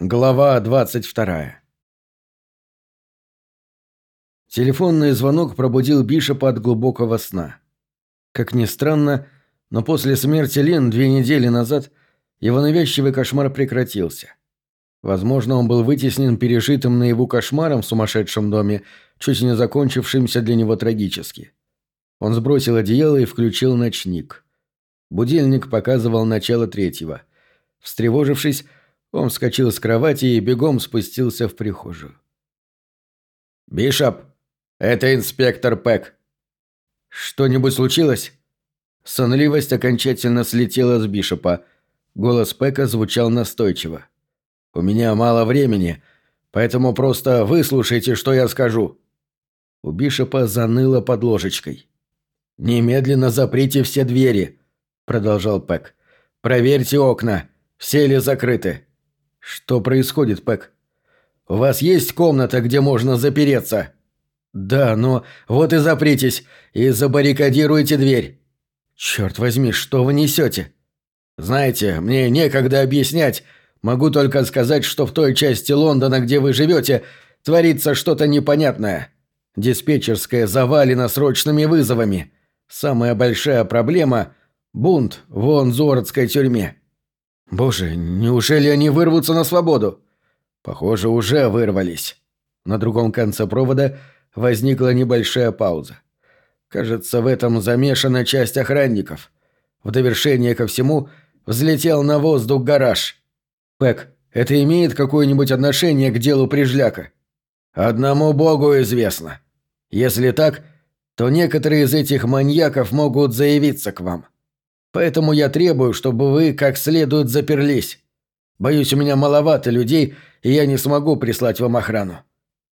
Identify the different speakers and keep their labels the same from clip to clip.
Speaker 1: Глава 22 Телефонный звонок пробудил Бишопа от глубокого сна. Как ни странно, но после смерти Лин две недели назад его навязчивый кошмар прекратился. Возможно, он был вытеснен пережитым наяву кошмаром в сумасшедшем доме, чуть не закончившимся для него трагически. Он сбросил одеяло и включил ночник. Будильник показывал начало третьего. Встревожившись, он вскочил с кровати и бегом спустился в прихожую. «Бишоп, это инспектор Пэк». «Что-нибудь случилось?» Сонливость окончательно слетела с Бишопа. Голос Пэка звучал настойчиво. «У меня мало времени, поэтому просто выслушайте, что я скажу». У Бишопа заныло под ложечкой. «Немедленно заприте все двери», — продолжал Пэк. «Проверьте окна. Все ли закрыты?» «Что происходит, Пэк?» «У вас есть комната, где можно запереться?» «Да, но вот и запритесь, и забаррикадируйте дверь». «Черт возьми, что вы несете?» «Знаете, мне некогда объяснять. Могу только сказать, что в той части Лондона, где вы живете, творится что-то непонятное. Диспетчерская завалена срочными вызовами. Самая большая проблема – бунт в Онзородской тюрьме. Боже, неужели они вырвутся на свободу? Похоже, уже вырвались. На другом конце провода возникла небольшая пауза. Кажется, в этом замешана часть охранников. В довершение ко всему взлетел на воздух гараж. Пэк, это имеет какое-нибудь отношение к делу Прижляка? Одному богу известно. Если так, то некоторые из этих маньяков могут заявиться к вам. Поэтому я требую, чтобы вы как следует заперлись. Боюсь, у меня маловато людей, и я не смогу прислать вам охрану.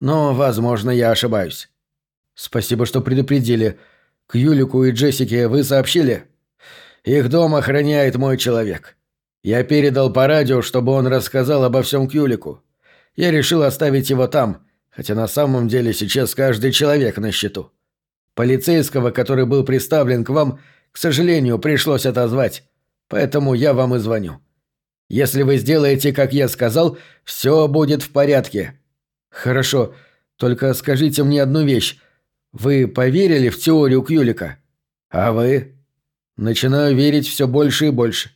Speaker 1: Но, возможно, я ошибаюсь. Спасибо, что предупредили. К Юлику и Джессике вы сообщили? Их дом охраняет мой человек. Я передал по радио, чтобы он рассказал обо всем Кюлику. Я решил оставить его там, хотя на самом деле сейчас каждый человек на счету. Полицейского, который был приставлен к вам, к сожалению, пришлось отозвать, поэтому я вам и звоню. Если вы сделаете, как я сказал, все будет в порядке. Хорошо, только скажите мне одну вещь. Вы поверили в теорию Кьюлика? А вы? Начинаю верить все больше и больше.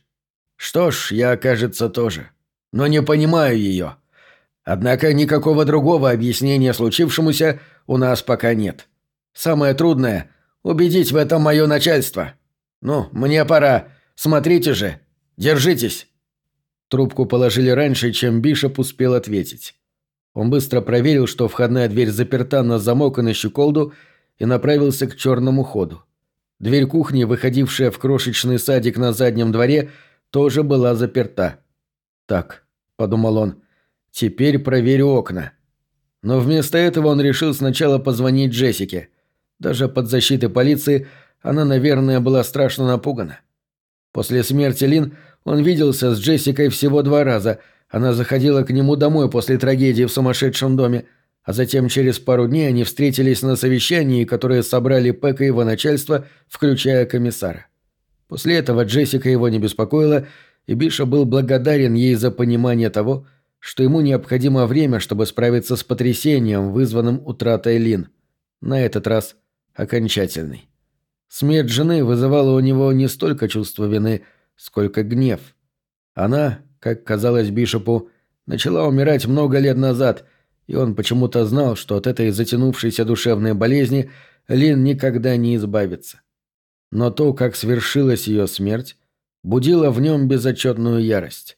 Speaker 1: Что ж, я, кажется, тоже. Но не понимаю ее. Однако никакого другого объяснения случившемуся у нас пока нет. Самое трудное — убедить в этом мое начальство. Ну, мне пора. Смотрите же. Держитесь». Трубку положили раньше, чем Бишоп успел ответить. Он быстро проверил, что входная дверь заперта на замок и на щеколду, и направился к черному ходу. Дверь кухни, выходившая в крошечный садик на заднем дворе, тоже была заперта. «Так», — подумал он, — «теперь проверю окна». Но вместо этого он решил сначала позвонить Джессике — даже под защитой полиции она, наверное, была страшно напугана. После смерти Лин он виделся с Джессикой всего два раза. Она заходила к нему домой после трагедии в сумасшедшем доме, а затем через пару дней они встретились на совещании, которое собрали Пэк и его начальство, включая комиссара. После этого Джессика его не беспокоила, и Биша был благодарен ей за понимание того, что ему необходимо время, чтобы справиться с потрясением, вызванным утратой Лин. На этот раз окончательный. Смерть жены вызывала у него не столько чувство вины, сколько гнев. Она, как казалось Бишопу, начала умирать много лет назад, и он почему-то знал, что от этой затянувшейся душевной болезни Лин никогда не избавится. Но то, как свершилась ее смерть, будило в нем безотчетную ярость.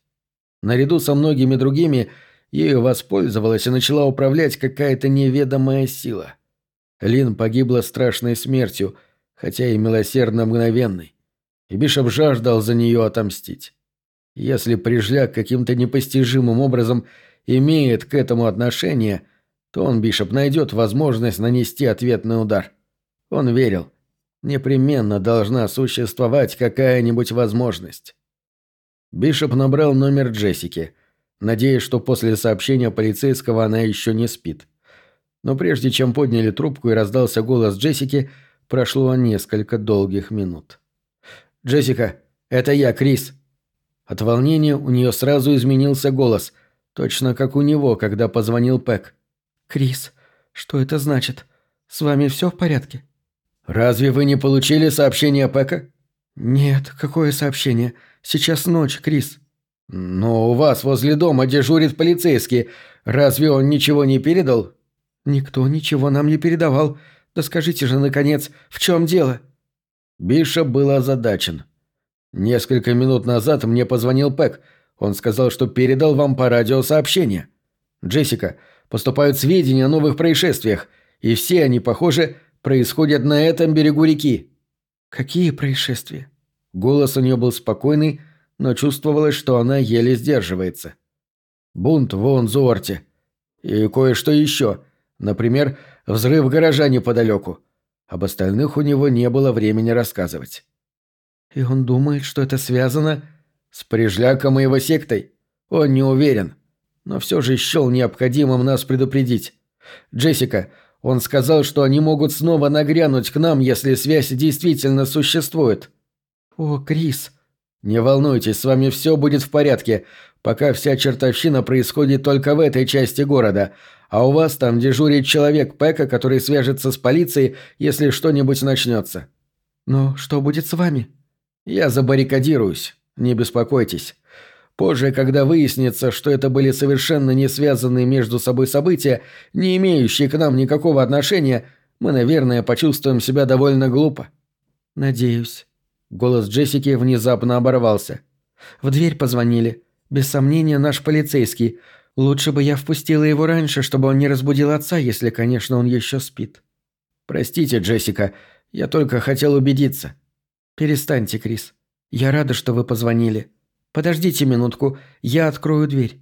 Speaker 1: Наряду со многими другими ею воспользовалась и начала управлять какая-то неведомая сила – Лин погибла страшной смертью, хотя и милосердно мгновенной. И Бишоп жаждал за нее отомстить. Если Прижляк каким-то непостижимым образом имеет к этому отношение, то он, Бишоп, найдет возможность нанести ответный удар. Он верил. Непременно должна существовать какая-нибудь возможность. Бишоп набрал номер Джессики, надеясь, что после сообщения полицейского она еще не спит. Но прежде чем подняли трубку и раздался голос Джессики, прошло несколько долгих минут. «Джессика, это я, Крис». От волнения у нее сразу изменился голос. Точно как у него, когда позвонил Пэк.
Speaker 2: «Крис, что это значит? С вами все в порядке?»
Speaker 1: «Разве вы не получили сообщение Пэка?»
Speaker 2: «Нет, какое сообщение? Сейчас ночь, Крис».
Speaker 1: «Но у вас возле дома дежурит полицейский. Разве он ничего не передал?»
Speaker 2: «Никто ничего нам не передавал. Да скажите же, наконец, в чем дело?»
Speaker 1: Бишоп был озадачен. «Несколько минут назад мне позвонил Пэк. Он сказал, что передал вам по радио сообщение. Джессика, поступают сведения о новых происшествиях, и все они, похоже, происходят на этом берегу реки».
Speaker 2: «Какие происшествия?»
Speaker 1: Голос у нее был спокойный, но чувствовалось, что она еле сдерживается. «Бунт в Онзуорте. И кое-что еще. Например, взрыв гаража неподалеку. Об остальных у него не было времени рассказывать».
Speaker 2: «И он думает, что это связано...»
Speaker 1: «С прижляком и его сектой? Он не уверен. Но все же счел необходимым нас предупредить. Джессика, он сказал, что они могут снова нагрянуть к нам, если связь действительно существует».
Speaker 2: «О, Крис...»
Speaker 1: «Не волнуйтесь, с вами все будет в порядке, пока вся чертовщина происходит только в этой части города, а у вас там дежурит человек Пэка, который свяжется с полицией, если что-нибудь начнется».
Speaker 2: «Но что будет с вами?»
Speaker 1: «Я забаррикадируюсь, не беспокойтесь. Позже, когда выяснится, что это были совершенно не связанные между собой события, не имеющие к нам никакого отношения, мы, наверное, почувствуем себя довольно глупо.
Speaker 2: Надеюсь.
Speaker 1: Голос Джессики внезапно оборвался.
Speaker 2: В дверь позвонили. Без сомнения, наш полицейский. Лучше бы я впустила его раньше, чтобы он не разбудил отца, если, конечно, он еще спит.
Speaker 1: Простите, Джессика, я только хотел убедиться.
Speaker 2: Перестаньте, Крис. Я рада, что вы позвонили. «Подождите минутку, я открою дверь».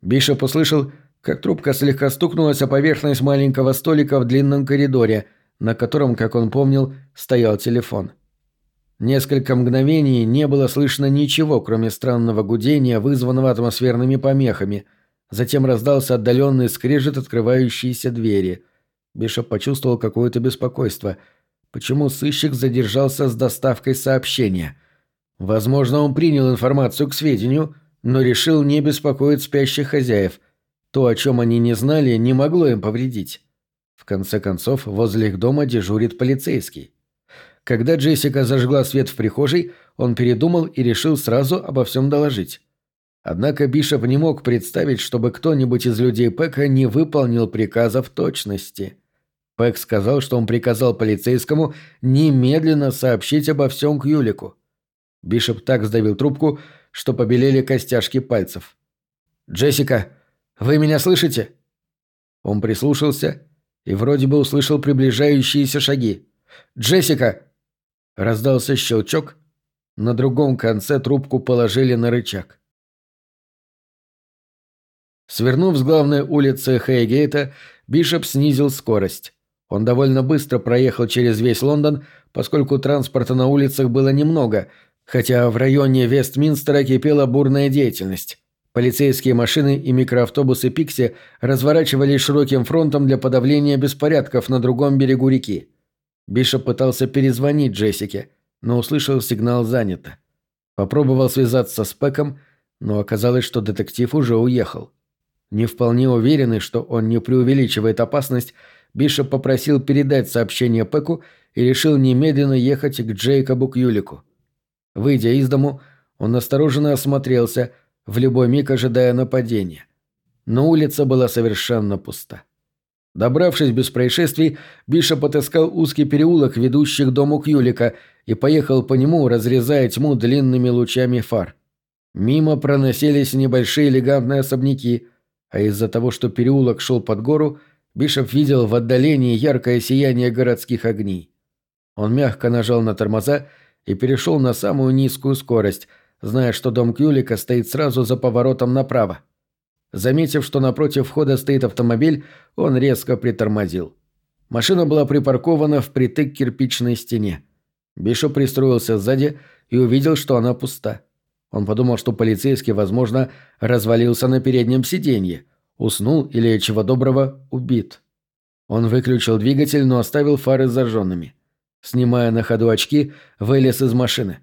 Speaker 1: Бишоп услышал, как трубка слегка стукнулась о поверхность маленького столика в длинном коридоре, на котором, как он помнил, стоял телефон. Несколько мгновений не было слышно ничего, кроме странного гудения, вызванного атмосферными помехами. Затем раздался отдаленный скрежет открывающейся двери. Бишоп почувствовал какое-то беспокойство. Почему сыщик задержался с доставкой сообщения? Возможно, он принял информацию к сведению, но решил не беспокоить спящих хозяев. То, о чем они не знали, не могло им повредить. В конце концов, возле их дома дежурит полицейский. Когда Джессика зажгла свет в прихожей, он передумал и решил сразу обо всем доложить. Однако Бишоп не мог представить, чтобы кто-нибудь из людей Пэка не выполнил приказа в точности. Пэк сказал, что он приказал полицейскому немедленно сообщить обо всем к Юлику. Бишоп так сдавил трубку, что побелели костяшки пальцев. «Джессика, вы меня слышите?» Он прислушался и вроде бы услышал приближающиеся шаги. «Джессика!» Раздался щелчок. На другом конце трубку положили на рычаг. Свернув с главной улицы Хейгейта, Бишоп снизил скорость. Он довольно быстро проехал через весь Лондон, поскольку транспорта на улицах было немного, Хотя в районе Вестминстера кипела бурная деятельность. Полицейские машины и микроавтобусы «Пикси» разворачивались широким фронтом для подавления беспорядков на другом берегу реки. Бишоп пытался перезвонить Джессике, но услышал сигнал «занято». Попробовал связаться с Пэком, но оказалось, что детектив уже уехал. Не вполне уверенный, что он не преувеличивает опасность, Бишоп попросил передать сообщение Пэку и решил немедленно ехать к Джейкобу Кьюлику. Выйдя из дому, он настороженно осмотрелся, в любой миг ожидая нападения. Но улица была совершенно пуста. Добравшись без происшествий, Бишоп отыскал узкий переулок, ведущий к дому Кьюлика, и поехал по нему, разрезая тьму длинными лучами фар. Мимо проносились небольшие элегантные особняки, а из-за того, что переулок шел под гору, Бишоп видел в отдалении яркое сияние городских огней. Он мягко нажал на тормоза и перешел на самую низкую скорость, зная, что дом Кюлика стоит сразу за поворотом направо. Заметив, что напротив входа стоит автомобиль, он резко притормозил. Машина была припаркована впритык к кирпичной стене. Бишо пристроился сзади и увидел, что она пуста. Он подумал, что полицейский, возможно, развалился на переднем сиденье, уснул или, чего доброго, убит. Он выключил двигатель, но оставил фары зажженными. Снимая на ходу очки, вылез из машины.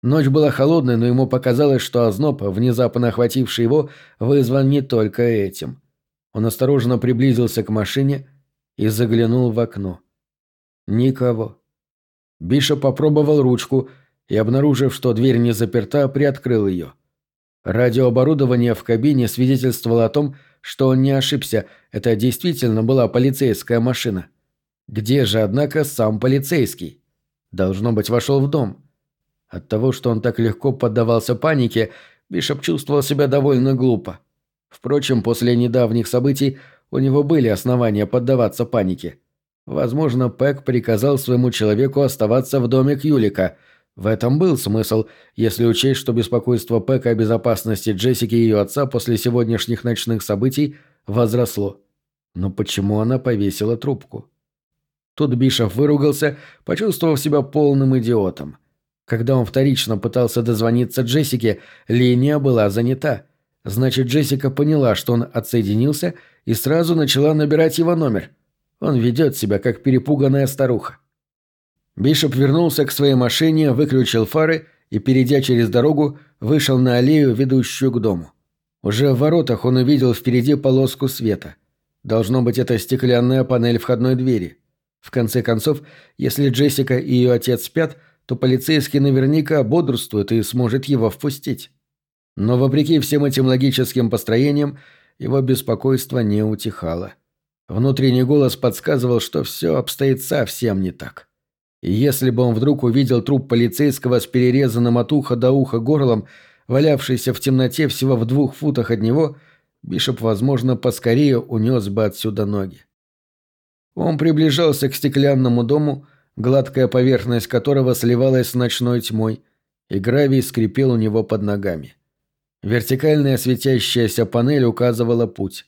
Speaker 1: Ночь была холодной, но ему показалось, что озноб, внезапно охвативший его, вызван не только этим. Он осторожно приблизился к машине и заглянул в окно. Никого. Биша попробовал ручку и, обнаружив, что дверь не заперта, приоткрыл ее. Радиооборудование в кабине свидетельствовало о том, что он не ошибся, это действительно была полицейская машина. Где же, однако, сам полицейский? Должно быть, вошел в дом. От того, что он так легко поддавался панике, Бишоп чувствовал себя довольно глупо. Впрочем, после недавних событий у него были основания поддаваться панике. Возможно, Пэк приказал своему человеку оставаться в доме Кьюлика. В этом был смысл, если учесть, что беспокойство Пэка о безопасности Джессики и ее отца после сегодняшних ночных событий возросло. Но почему она повесила трубку? Тут Бишоп выругался, почувствовав себя полным идиотом. Когда он вторично пытался дозвониться Джессике, линия была занята. Значит, Джессика поняла, что он отсоединился, и сразу начала набирать его номер. Он ведет себя, как перепуганная старуха. Бишоп вернулся к своей машине, выключил фары и, перейдя через дорогу, вышел на аллею, ведущую к дому. Уже в воротах он увидел впереди полоску света. Должно быть, это стеклянная панель входной двери. В конце концов, если Джессика и ее отец спят, то полицейский наверняка бодрствует и сможет его впустить. Но вопреки всем этим логическим построениям, его беспокойство не утихало. Внутренний голос подсказывал, что все обстоит совсем не так. Если бы он вдруг увидел труп полицейского с перерезанным от уха до уха горлом, валявшийся в темноте всего в двух футах от него, Бишоп, возможно, поскорее унес бы отсюда ноги. Он приближался к стеклянному дому, гладкая поверхность которого сливалась с ночной тьмой, и гравий скрипел у него под ногами. Вертикальная светящаяся панель указывала путь.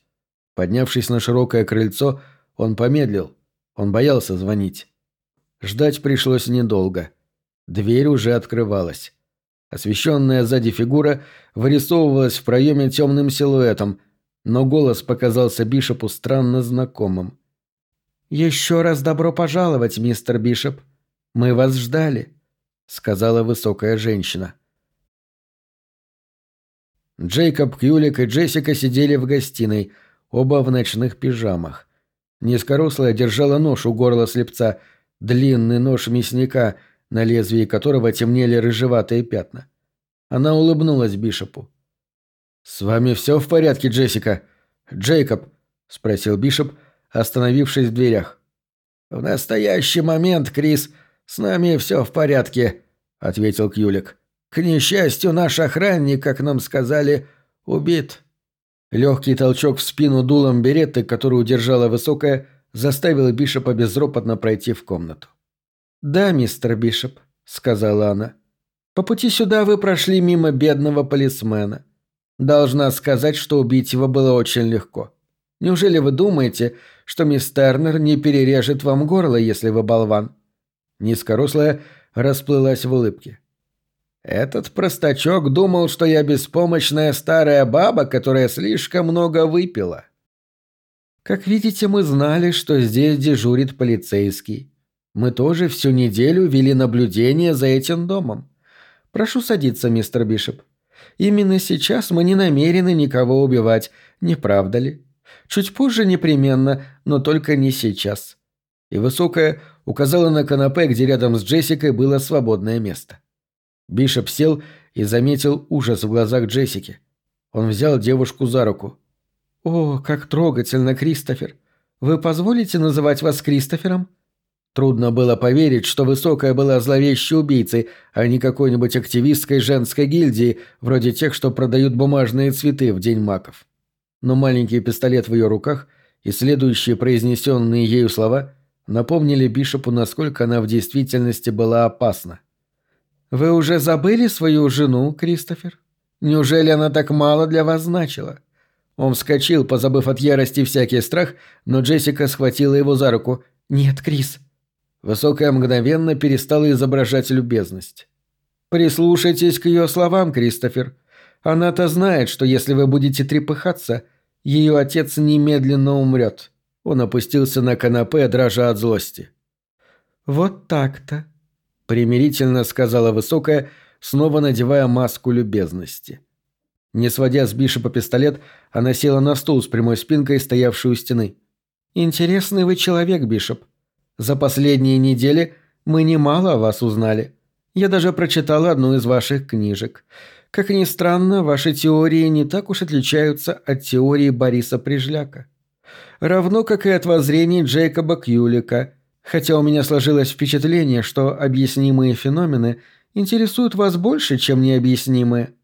Speaker 1: Поднявшись на широкое крыльцо, он помедлил. Он боялся звонить. Ждать пришлось недолго. Дверь уже открывалась. Освещенная сзади фигура вырисовывалась в проеме темным силуэтом, но голос показался Бишопу странно знакомым. «Еще раз добро пожаловать, мистер Бишоп. Мы вас ждали», — сказала высокая женщина. Джейкоб, Кьюлик и Джессика сидели в гостиной, оба в ночных пижамах. Низкорослая держала нож у горла слепца, длинный нож мясника, на лезвии которого темнели рыжеватые пятна. Она улыбнулась Бишопу. «С вами все в порядке, Джессика?» «Джейкоб?» — спросил Бишоп, — остановившись в дверях. «В настоящий момент, Крис, с нами все в порядке», — ответил Кьюлик. «К несчастью, наш охранник, как нам сказали, убит». Легкий толчок в спину дулом беретты, которую удержала высокая, заставил Бишопа безропотно пройти в комнату. «Да, мистер Бишоп», — сказала она. «По пути сюда вы прошли мимо бедного полисмена. Должна сказать, что убить его было очень легко. Неужели вы думаете, что мисс Тернер не перережет вам горло, если вы болван?» Низкорослая расплылась в улыбке. «Этот простачок думал, что я беспомощная старая баба, которая слишком много выпила». «Как видите, мы знали, что здесь дежурит полицейский. Мы тоже всю неделю вели наблюдение за этим домом. Прошу садиться, мистер Бишоп. Именно сейчас мы не намерены никого убивать, не правда ли?» Чуть позже непременно, но только не сейчас. И высокая указала на канапе, где рядом с Джессикой было свободное место. Бишоп сел и заметил ужас в глазах Джессики. Он взял девушку за руку. «О, как трогательно, Кристофер! Вы позволите называть вас Кристофером?» Трудно было поверить, что Высокая была зловещей убийцей, а не какой-нибудь активисткой женской гильдии, вроде тех, что продают бумажные цветы в День маков но маленький пистолет в ее руках и следующие произнесенные ею слова напомнили Бишопу, насколько она в действительности была опасна. «Вы уже забыли свою жену, Кристофер? Неужели она так мало для вас значила?» Он вскочил, позабыв от ярости всякий страх, но Джессика схватила его за руку. «Нет, Крис». Высокая мгновенно перестала изображать любезность. «Прислушайтесь к ее словам, Кристофер. Она-то знает, что если вы будете трепыхаться, ее отец немедленно умрет. Он опустился на канапе, дрожа от злости. «Вот так-то», — примирительно сказала высокая, снова надевая маску любезности. Не сводя с Бишопа пистолет, она села на стул с прямой спинкой, стоявший у стены. «Интересный вы человек, Бишоп. За последние недели мы немало о вас узнали. Я даже прочитала одну из ваших книжек. Как ни странно, ваши теории не так уж отличаются от теории Бориса Прижляка. Равно как и от воззрений Джейкоба Кьюлика, хотя у меня сложилось впечатление, что объяснимые феномены интересуют вас больше, чем необъяснимые.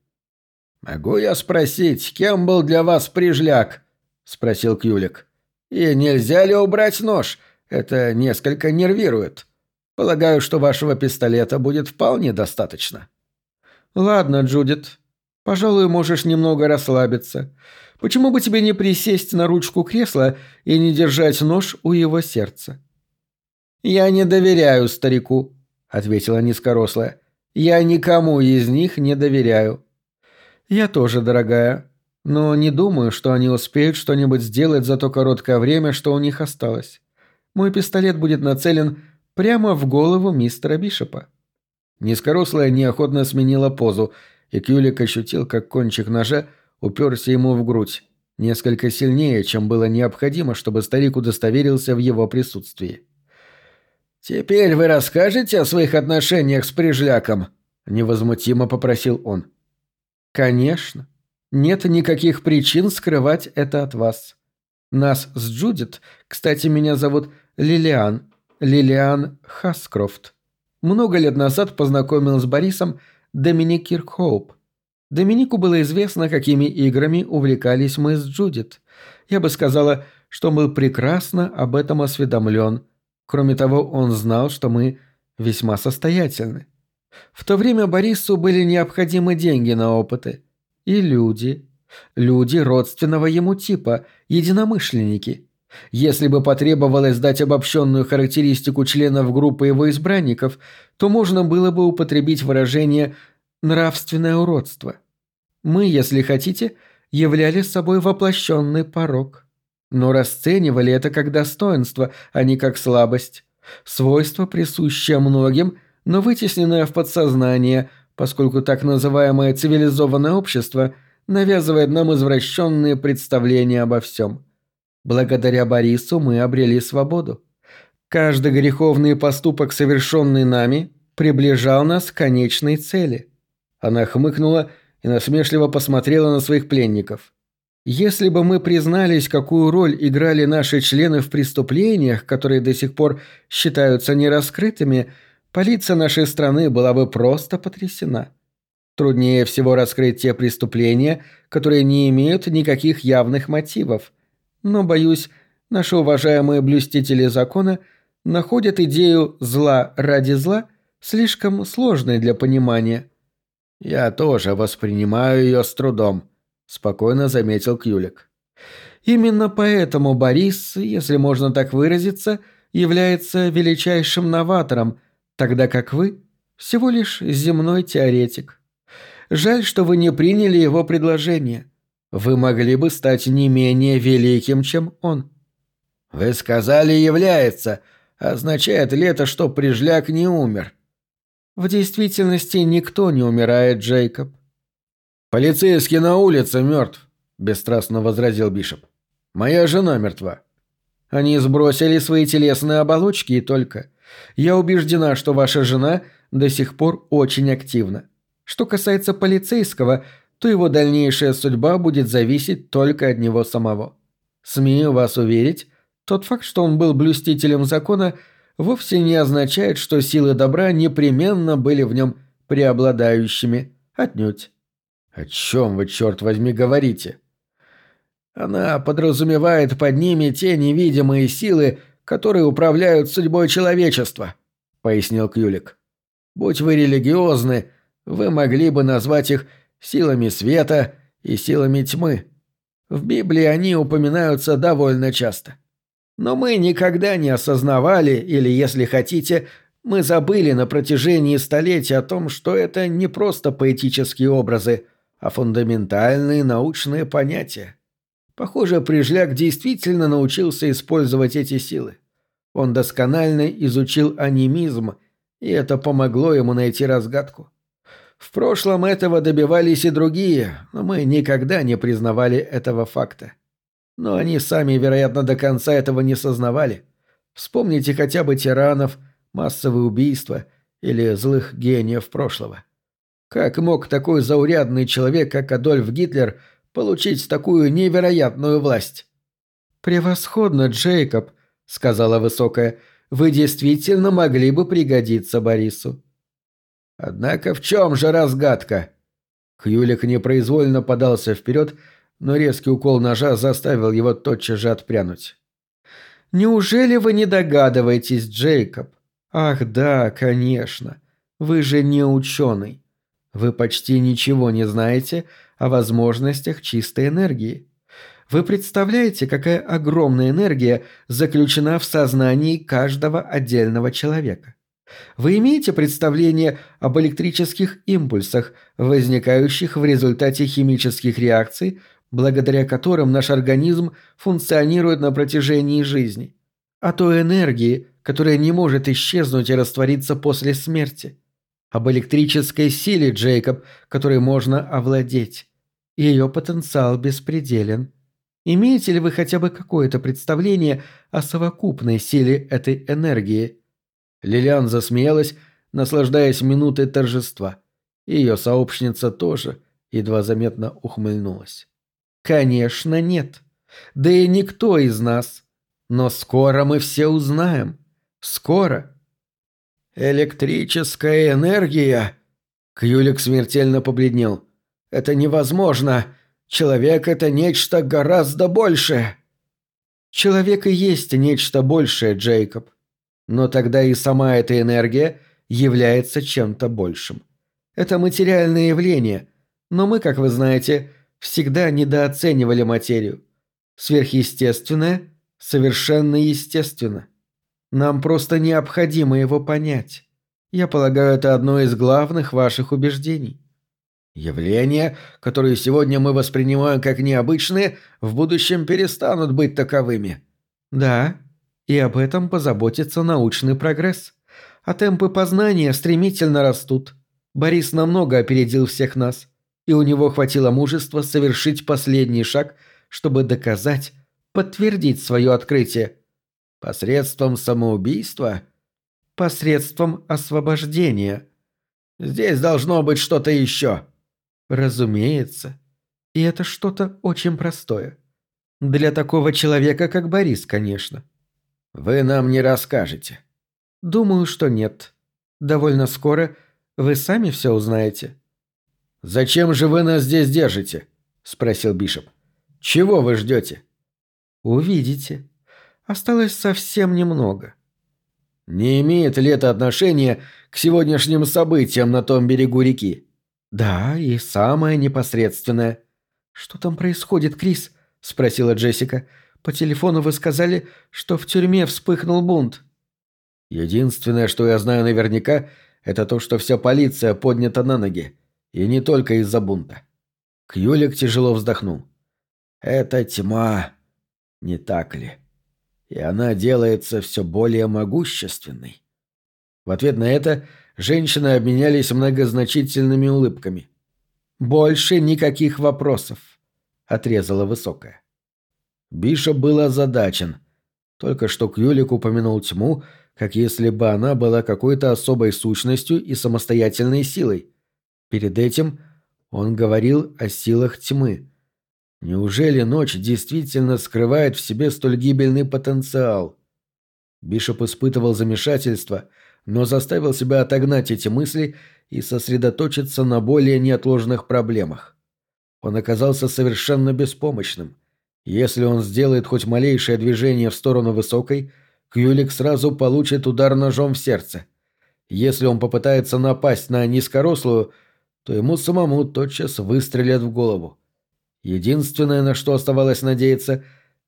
Speaker 3: «Могу я спросить, кем был для вас Прижляк?» – спросил Кьюлик. «И нельзя ли убрать нож? Это несколько нервирует». Полагаю, что вашего пистолета будет вполне достаточно».
Speaker 2: «Ладно, Джудит. Пожалуй, можешь немного расслабиться. Почему бы тебе не присесть на ручку кресла и не держать нож у его сердца?»
Speaker 3: «Я не доверяю старику», — ответила низкорослая. «Я никому из них не доверяю».
Speaker 2: «Я тоже, дорогая. Но не думаю, что они успеют что-нибудь сделать за то короткое время, что у них осталось. Мой пистолет будет нацелен Прямо в голову мистера Бишопа.
Speaker 1: Низкорослая неохотно сменила позу, и Кюлик ощутил, как кончик ножа уперся ему в грудь, несколько сильнее, чем было необходимо, чтобы старик удостоверился в его присутствии.
Speaker 3: «Теперь вы расскажете о своих отношениях с Прижляком?» – невозмутимо попросил он.
Speaker 2: «Конечно. Нет никаких причин скрывать это от вас. Нас с Джудит, кстати, меня зовут Лилиан, Лилиан Хаскрофт. Много лет назад познакомил с Борисом Доминик Киркхоуп. Доминику было известно, какими играми увлекались мы с Джудит. Я бы сказала, что был прекрасно об этом осведомлен. Кроме того, он знал, что мы весьма состоятельны. В то время Борису были необходимы деньги на опыты. И люди. Люди родственного ему типа, единомышленники – если бы потребовалось дать обобщенную характеристику членов группы его избранников, то можно было бы употребить выражение «нравственное уродство». Мы, если хотите, являли собой воплощенный порог. Но расценивали это как достоинство, а не как слабость. Свойство, присущее многим, но вытесненное в подсознание, поскольку так называемое цивилизованное общество навязывает нам извращенные представления обо всем – Благодаря Борису мы обрели свободу. Каждый греховный поступок, совершенный нами, приближал нас к конечной цели. Она хмыкнула и насмешливо посмотрела на своих пленников. Если бы мы признались, какую роль играли наши члены в преступлениях, которые до сих пор считаются нераскрытыми, полиция нашей страны была бы просто потрясена. Труднее всего раскрыть те преступления, которые не имеют никаких явных мотивов – но, боюсь, наши уважаемые блюстители закона находят идею «зла ради зла» слишком сложной для понимания.
Speaker 3: «Я тоже воспринимаю ее с трудом», — спокойно заметил Кюлик.
Speaker 2: «Именно поэтому Борис, если можно так выразиться, является величайшим новатором, тогда как вы всего лишь земной теоретик. Жаль, что вы не приняли его предложение. Вы могли бы стать не менее великим, чем он.
Speaker 3: Вы сказали «является». Означает ли это, что Прижляк не умер?
Speaker 2: В действительности никто не умирает, Джейкоб.
Speaker 3: Полицейский на улице мертв, бесстрастно возразил Бишоп. Моя жена мертва.
Speaker 2: Они сбросили свои телесные оболочки и только. Я убеждена, что ваша жена до сих пор очень активна. Что касается полицейского, то его дальнейшая судьба будет зависеть только от него самого. Смею вас уверить, тот факт, что он был блюстителем закона, вовсе не означает, что силы добра непременно были в нем преобладающими. Отнюдь.
Speaker 3: О чем вы, черт возьми, говорите? Она подразумевает под ними те невидимые силы, которые управляют судьбой человечества, пояснил Кюлик. Будь вы религиозны, вы могли бы назвать их силами света и силами тьмы. В Библии они упоминаются довольно часто. Но мы никогда не осознавали, или, если хотите, мы забыли на протяжении столетий о том, что это не просто поэтические образы, а фундаментальные научные понятия. Похоже, Прижляк действительно научился использовать эти силы. Он досконально изучил анимизм, и это помогло ему найти разгадку. В прошлом этого добивались и другие, но мы никогда не признавали этого факта. Но они сами, вероятно, до конца этого не сознавали. Вспомните хотя бы тиранов, массовые убийства или злых гениев прошлого. Как мог такой заурядный человек, как Адольф Гитлер, получить такую невероятную власть?
Speaker 2: «Превосходно, Джейкоб», — сказала Высокая. «Вы действительно могли бы пригодиться Борису».
Speaker 3: «Однако в чем же разгадка?» Хьюлик непроизвольно подался вперед, но резкий укол ножа заставил его тотчас же отпрянуть.
Speaker 2: «Неужели вы не догадываетесь, Джейкоб? Ах да, конечно. Вы же не ученый. Вы почти ничего не знаете о возможностях чистой энергии. Вы представляете, какая огромная энергия заключена в сознании каждого отдельного человека? Вы имеете представление об электрических импульсах, возникающих в результате химических реакций, благодаря которым наш организм функционирует на протяжении жизни? О той энергии, которая не может исчезнуть и раствориться после смерти – об электрической силе, Джейкоб, которой можно овладеть. Ее потенциал беспределен. Имеете ли вы хотя бы какое-то представление о совокупной силе этой энергии?»
Speaker 3: Лилиан засмеялась, наслаждаясь минутой торжества. Ее сообщница тоже едва заметно ухмыльнулась.
Speaker 2: «Конечно нет. Да и никто из нас. Но скоро мы все узнаем. Скоро
Speaker 3: «Электрическая энергия?» Кьюлик смертельно побледнел. «Это невозможно. Человек — это нечто гораздо большее».
Speaker 2: «Человек и есть нечто большее, Джейкоб. Но тогда и сама эта энергия является чем-то большим. Это материальное явление, но мы, как вы знаете, всегда недооценивали материю. Сверхъестественное совершенно естественно. Нам просто необходимо его понять. Я полагаю, это одно из главных ваших убеждений.
Speaker 3: Явления, которые сегодня мы воспринимаем как необычные, в будущем перестанут быть таковыми.
Speaker 2: Да, и об этом позаботится научный прогресс. А темпы познания стремительно растут. Борис намного опередил всех нас, и у него хватило мужества совершить последний шаг, чтобы доказать, подтвердить свое открытие –
Speaker 3: Посредством самоубийства?
Speaker 2: Посредством освобождения.
Speaker 3: Здесь должно быть что-то еще.
Speaker 2: Разумеется. И это что-то очень простое. Для такого человека, как Борис, конечно.
Speaker 3: Вы нам не расскажете.
Speaker 2: Думаю, что нет. Довольно скоро вы сами все узнаете.
Speaker 3: Зачем же вы нас здесь держите? спросил Бишоп. Чего вы ждете?
Speaker 2: Увидите. Осталось совсем немного.
Speaker 3: Не имеет ли это отношения к сегодняшним событиям на том берегу реки?
Speaker 2: Да, и самое непосредственное. Что там происходит, Крис? спросила Джессика. По телефону вы сказали, что в тюрьме вспыхнул бунт.
Speaker 3: Единственное, что я знаю наверняка, это то, что вся полиция поднята на ноги. И не только из-за бунта. Кьюлик тяжело вздохнул. Это тьма, не так ли? и она делается все более могущественной. В ответ на это женщины обменялись многозначительными улыбками.
Speaker 2: «Больше никаких вопросов», — отрезала Высокая.
Speaker 3: Биша был озадачен. Только что Кьюлик упомянул тьму, как если бы она была какой-то особой сущностью и самостоятельной силой. Перед этим он говорил о силах тьмы. Неужели ночь действительно скрывает в себе столь гибельный потенциал? Бишоп испытывал замешательство, но заставил себя отогнать эти мысли и сосредоточиться на более неотложных проблемах. Он оказался совершенно беспомощным. Если он сделает хоть малейшее движение в сторону высокой, Кьюлик сразу получит удар ножом в сердце. Если он попытается напасть на низкорослую, то ему самому тотчас выстрелят в голову. Единственное, на что оставалось надеяться,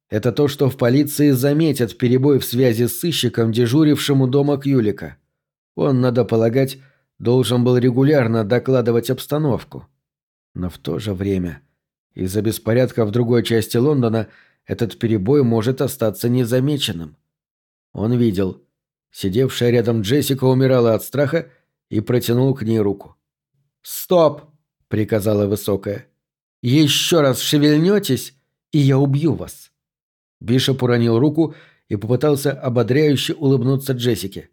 Speaker 3: это то, что в полиции заметят перебой в связи с сыщиком, дежурившим у дома Кьюлика. Он, надо полагать, должен был регулярно докладывать обстановку. Но в то же время, из-за беспорядка в другой части Лондона, этот перебой может остаться незамеченным. Он видел. Сидевшая рядом Джессика умирала от страха и протянул к ней руку.
Speaker 2: «Стоп!» — приказала Высокая. «Еще раз шевельнетесь, и я убью вас».
Speaker 1: Бишоп уронил руку и попытался ободряюще улыбнуться Джессике.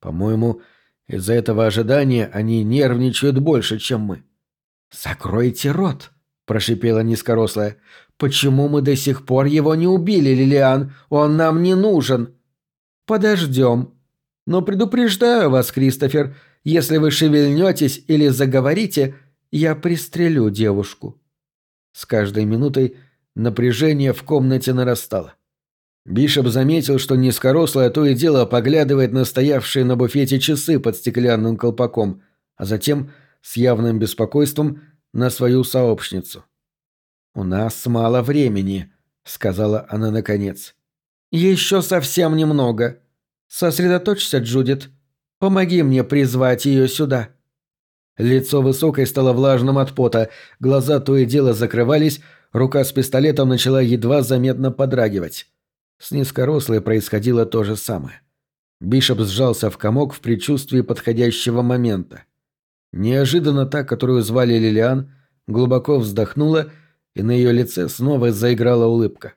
Speaker 1: «По-моему, из-за этого ожидания они нервничают больше, чем мы».
Speaker 2: «Закройте рот!» — прошипела низкорослая. «Почему мы до сих пор его не убили, Лилиан? Он нам не нужен!» «Подождем. Но предупреждаю вас, Кристофер, если вы шевельнетесь или заговорите, я пристрелю девушку».
Speaker 1: С каждой минутой напряжение в комнате нарастало. Бишоп заметил, что низкорослая то и дело поглядывает на стоявшие на буфете часы под стеклянным колпаком, а затем с явным беспокойством на свою сообщницу.
Speaker 2: «У нас мало времени», — сказала она наконец. «Еще совсем немного. Сосредоточься, Джудит. Помоги мне призвать ее сюда».
Speaker 1: Лицо высокой стало влажным от пота, глаза то и дело закрывались, рука с пистолетом начала едва заметно подрагивать. С низкорослой происходило то же самое. Бишоп сжался в комок в предчувствии подходящего момента. Неожиданно та, которую звали Лилиан, глубоко вздохнула, и на ее лице снова заиграла улыбка.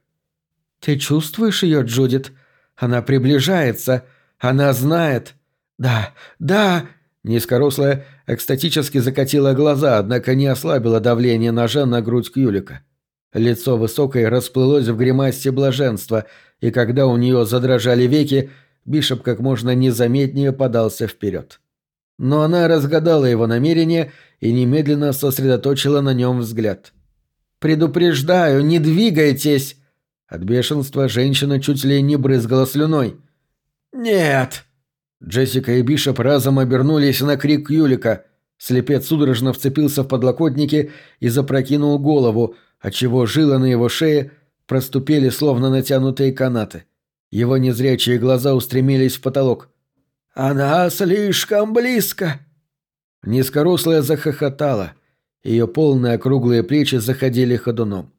Speaker 2: «Ты чувствуешь ее, Джудит? Она приближается. Она знает. Да, да!»
Speaker 1: Низкорослая экстатически закатила глаза, однако не ослабила давление ножа на грудь Кюлика. Лицо высокой расплылось в гримасе блаженства, и когда у нее задрожали веки, Бишоп как можно незаметнее подался вперед но она разгадала его намерение и немедленно сосредоточила на нем взгляд.
Speaker 2: «Предупреждаю, не двигайтесь!»
Speaker 1: От бешенства женщина чуть ли не брызгала слюной.
Speaker 2: «Нет!»
Speaker 1: Джессика и Бишоп разом обернулись на крик Юлика. Слепец судорожно вцепился в подлокотники и запрокинул голову, отчего жилы на его шее проступили словно натянутые канаты. Его незрячие глаза устремились в потолок.
Speaker 2: «Она слишком близко!»
Speaker 1: Низкорослая захохотала. Ее полные округлые плечи заходили ходуном.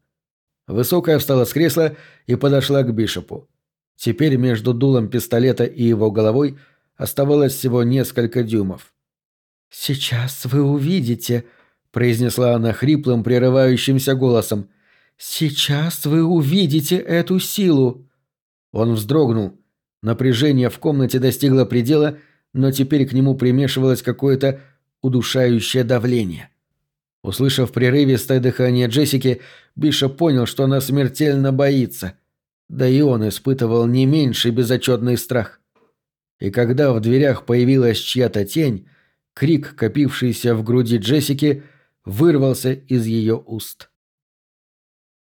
Speaker 1: Высокая встала с кресла и подошла к Бишопу. Теперь между дулом пистолета и его головой оставалось всего несколько дюймов.
Speaker 2: «Сейчас вы увидите», — произнесла она хриплым, прерывающимся голосом. «Сейчас вы увидите эту силу».
Speaker 1: Он вздрогнул, Напряжение в комнате достигло предела, но теперь к нему примешивалось какое-то удушающее давление. Услышав прерывистое дыхание Джессики, Биша понял, что она смертельно боится. Да и он испытывал не меньший безотчетный страх. И когда в дверях появилась чья-то тень, крик, копившийся в груди Джессики, вырвался из ее уст.